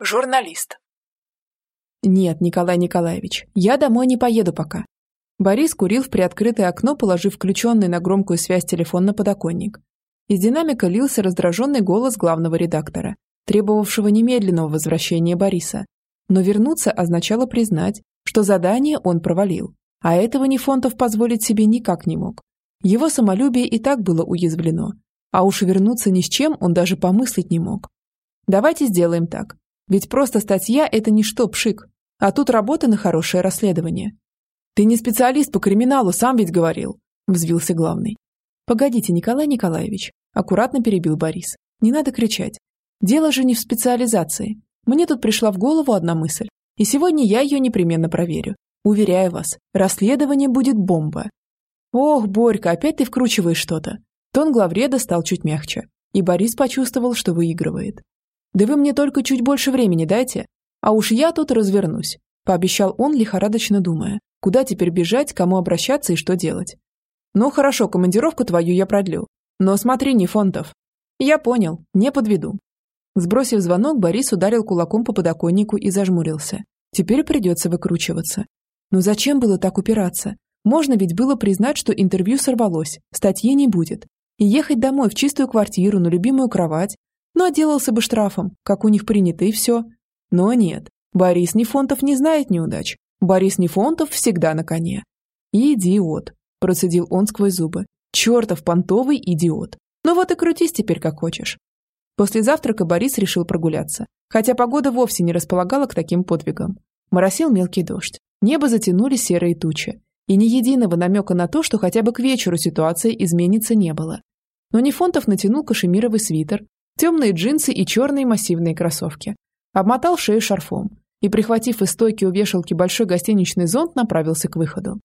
Журналист. Нет, Николай Николаевич, я домой не поеду пока. Борис курил в приоткрытое окно, положив включенный на громкую связь телефон на подоконник. Из динамика лился раздраженный голос главного редактора, требовавшего немедленного возвращения Бориса. Но вернуться означало признать, что задание он провалил, а этого Нефонтов позволить себе никак не мог. Его самолюбие и так было уязвлено, а уж вернуться ни с чем он даже помыслить не мог. Давайте сделаем так. Ведь просто статья – это не что, пшик. А тут работа на хорошее расследование. Ты не специалист по криминалу, сам ведь говорил, взвился главный. Погодите, Николай Николаевич, аккуратно перебил Борис. Не надо кричать. Дело же не в специализации. Мне тут пришла в голову одна мысль, и сегодня я ее непременно проверю. Уверяю вас, расследование будет бомба. Ох, Борька, опять ты вкручиваешь что-то. Тон главреда стал чуть мягче, и Борис почувствовал, что выигрывает. Да вы мне только чуть больше времени дайте, а уж я тут развернусь, пообещал он, лихорадочно думая, куда теперь бежать, кому обращаться и что делать. Ну хорошо, командировку твою я продлю, но смотри, не фонтов. Я понял, не подведу. Сбросив звонок, Борис ударил кулаком по подоконнику и зажмурился. Теперь придется выкручиваться. Но зачем было так упираться? Можно ведь было признать, что интервью сорвалось, статьи не будет. И ехать домой в чистую квартиру, на любимую кровать. Ну, отделался бы штрафом, как у них принято, и все. Но нет, Борис Нефонтов не знает неудач. Борис Нефонтов всегда на коне. «Идиот», – процедил он сквозь зубы. «Чертов понтовый идиот. Ну вот и крутись теперь как хочешь. После завтрака Борис решил прогуляться, хотя погода вовсе не располагала к таким подвигам. Моросил мелкий дождь, небо затянули серые тучи, и ни единого намека на то, что хотя бы к вечеру ситуация изменится, не было. Но Нефонтов натянул кашемировый свитер, темные джинсы и черные массивные кроссовки, обмотал шею шарфом и, прихватив из стойки у вешалки большой гостиничный зонт, направился к выходу.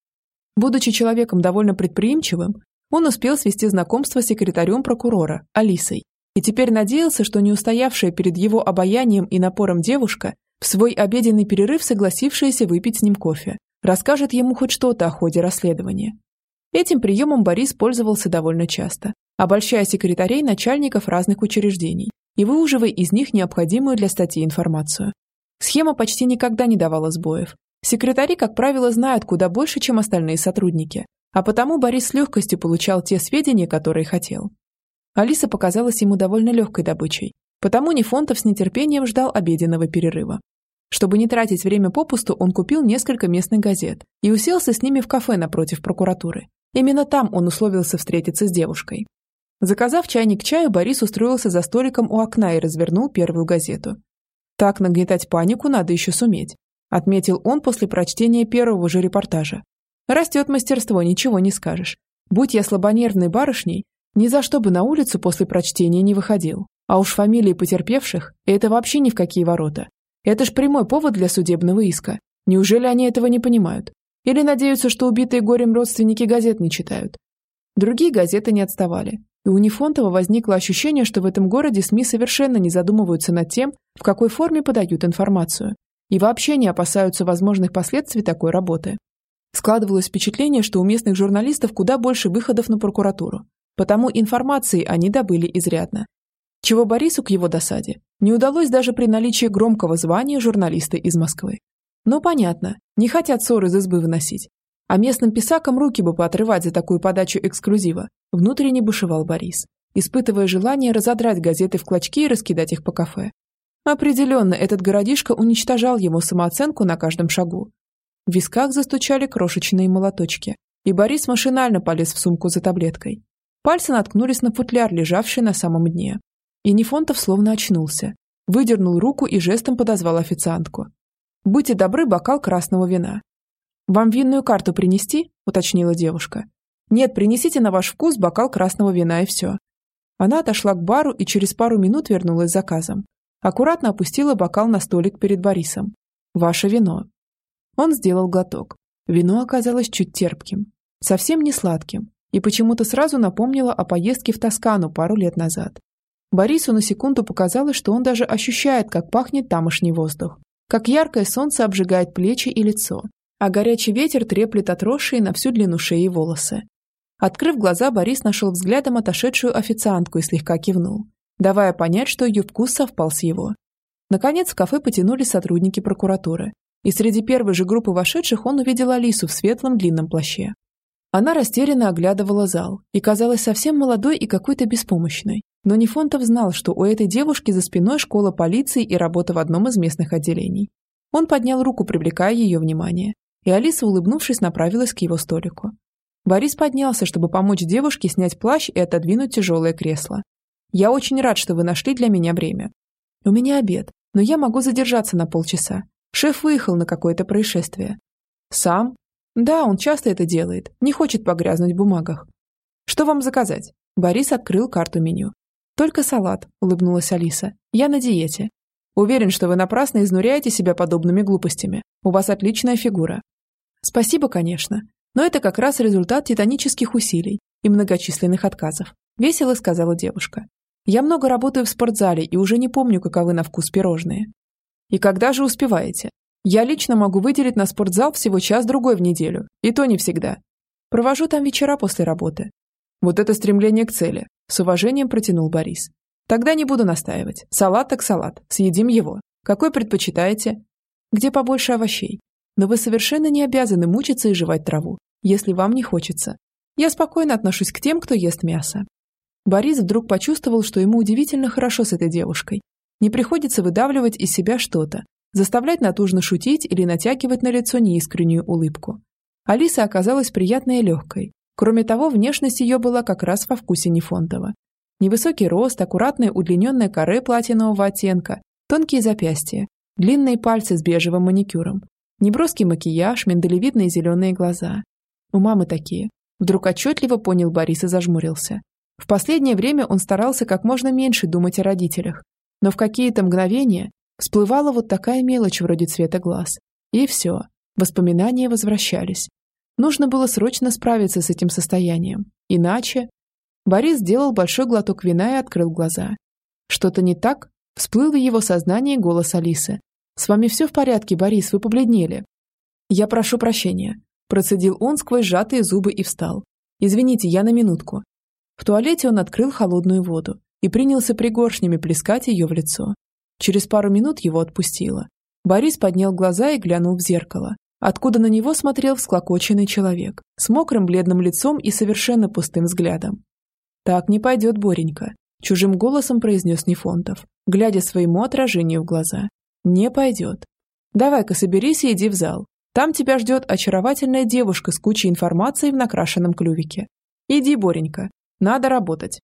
Будучи человеком довольно предприимчивым, он успел свести знакомство с секретарем прокурора, Алисой, и теперь надеялся, что не устоявшая перед его обаянием и напором девушка, в свой обеденный перерыв согласившаяся выпить с ним кофе, расскажет ему хоть что-то о ходе расследования. Этим приемом Борис пользовался довольно часто, обольщая секретарей начальников разных учреждений и выуживая из них необходимую для статьи информацию. Схема почти никогда не давала сбоев. Секретари, как правило, знают куда больше, чем остальные сотрудники, а потому Борис с легкостью получал те сведения, которые хотел. Алиса показалась ему довольно легкой добычей, потому Нефонтов с нетерпением ждал обеденного перерыва. Чтобы не тратить время попусту, он купил несколько местных газет и уселся с ними в кафе напротив прокуратуры. Именно там он условился встретиться с девушкой. Заказав чайник чаю, Борис устроился за столиком у окна и развернул первую газету. «Так нагнетать панику надо еще суметь», отметил он после прочтения первого же репортажа. «Растет мастерство, ничего не скажешь. Будь я слабонервной барышней, ни за что бы на улицу после прочтения не выходил. А уж фамилии потерпевших – это вообще ни в какие ворота. Это ж прямой повод для судебного иска. Неужели они этого не понимают? Или надеются, что убитые горем родственники газет не читают? Другие газеты не отставали. И у Нефонтова возникло ощущение, что в этом городе СМИ совершенно не задумываются над тем, в какой форме подают информацию. И вообще не опасаются возможных последствий такой работы. Складывалось впечатление, что у местных журналистов куда больше выходов на прокуратуру, потому информации они добыли изрядно. Чего Борису к его досаде не удалось даже при наличии громкого звания журналиста из Москвы. Но понятно, не хотят ссоры из избы выносить. А местным писакам руки бы поотрывать за такую подачу эксклюзива, внутренне бушевал Борис, испытывая желание разодрать газеты в клочки и раскидать их по кафе. Определенно, этот городишко уничтожал ему самооценку на каждом шагу. В висках застучали крошечные молоточки, и Борис машинально полез в сумку за таблеткой. Пальцы наткнулись на футляр, лежавший на самом дне. И Нефонтов словно очнулся. Выдернул руку и жестом подозвал официантку. «Будьте добры, бокал красного вина». «Вам винную карту принести?» – уточнила девушка. «Нет, принесите на ваш вкус бокал красного вина и все». Она отошла к бару и через пару минут вернулась с заказом. Аккуратно опустила бокал на столик перед Борисом. «Ваше вино». Он сделал глоток. Вино оказалось чуть терпким. Совсем не сладким, и почему-то сразу напомнила о поездке в Тоскану пару лет назад. Борису на секунду показалось, что он даже ощущает, как пахнет тамошний воздух, как яркое солнце обжигает плечи и лицо, а горячий ветер треплет отросшие на всю длину шеи волосы. Открыв глаза, Борис нашел взглядом отошедшую официантку и слегка кивнул, давая понять, что ее вкус совпал с его. Наконец в кафе потянулись сотрудники прокуратуры, и среди первой же группы вошедших он увидел Алису в светлом длинном плаще. Она растерянно оглядывала зал и казалась совсем молодой и какой-то беспомощной. Но Нефонтов знал, что у этой девушки за спиной школа полиции и работа в одном из местных отделений. Он поднял руку, привлекая ее внимание, и Алиса, улыбнувшись, направилась к его столику. Борис поднялся, чтобы помочь девушке снять плащ и отодвинуть тяжелое кресло. «Я очень рад, что вы нашли для меня время. У меня обед, но я могу задержаться на полчаса. Шеф выехал на какое-то происшествие. Сам? Да, он часто это делает, не хочет погрязнуть в бумагах. Что вам заказать? Борис открыл карту меню. Только салат, улыбнулась Алиса. Я на диете. Уверен, что вы напрасно изнуряете себя подобными глупостями. У вас отличная фигура. Спасибо, конечно. Но это как раз результат титанических усилий и многочисленных отказов. Весело сказала девушка. Я много работаю в спортзале и уже не помню, каковы на вкус пирожные. И когда же успеваете? Я лично могу выделить на спортзал всего час-другой в неделю, и то не всегда. Провожу там вечера после работы. Вот это стремление к цели, с уважением протянул Борис. Тогда не буду настаивать. Салат так салат, съедим его. Какой предпочитаете? Где побольше овощей. Но вы совершенно не обязаны мучиться и жевать траву, если вам не хочется. Я спокойно отношусь к тем, кто ест мясо. Борис вдруг почувствовал, что ему удивительно хорошо с этой девушкой, не приходится выдавливать из себя что-то, заставлять натужно шутить или натягивать на лицо неискреннюю улыбку. Алиса оказалась приятной и легкой. Кроме того, внешность ее была как раз во вкусе Нефонтова. Невысокий рост, аккуратное удлиненное каре платинового оттенка, тонкие запястья, длинные пальцы с бежевым маникюром, неброский макияж, миндалевидные зеленые глаза. У мамы такие. Вдруг отчетливо понял Борис и зажмурился. В последнее время он старался как можно меньше думать о родителях, но в какие-то мгновения всплывала вот такая мелочь вроде цвета глаз. И все, воспоминания возвращались. Нужно было срочно справиться с этим состоянием. Иначе... Борис сделал большой глоток вина и открыл глаза. Что-то не так? Всплыл в его сознании голос Алисы. «С вами все в порядке, Борис, вы побледнели». «Я прошу прощения», – процедил он сквозь сжатые зубы и встал. «Извините, я на минутку». В туалете он открыл холодную воду и принялся пригоршнями плескать ее в лицо. Через пару минут его отпустило. Борис поднял глаза и глянул в зеркало, откуда на него смотрел всклокоченный человек с мокрым бледным лицом и совершенно пустым взглядом. «Так не пойдет, Боренька», – чужим голосом произнес Нефонтов, глядя своему отражению в глаза. «Не пойдет. Давай-ка соберись и иди в зал. Там тебя ждет очаровательная девушка с кучей информации в накрашенном клювике. Иди, Боренька, надо работать».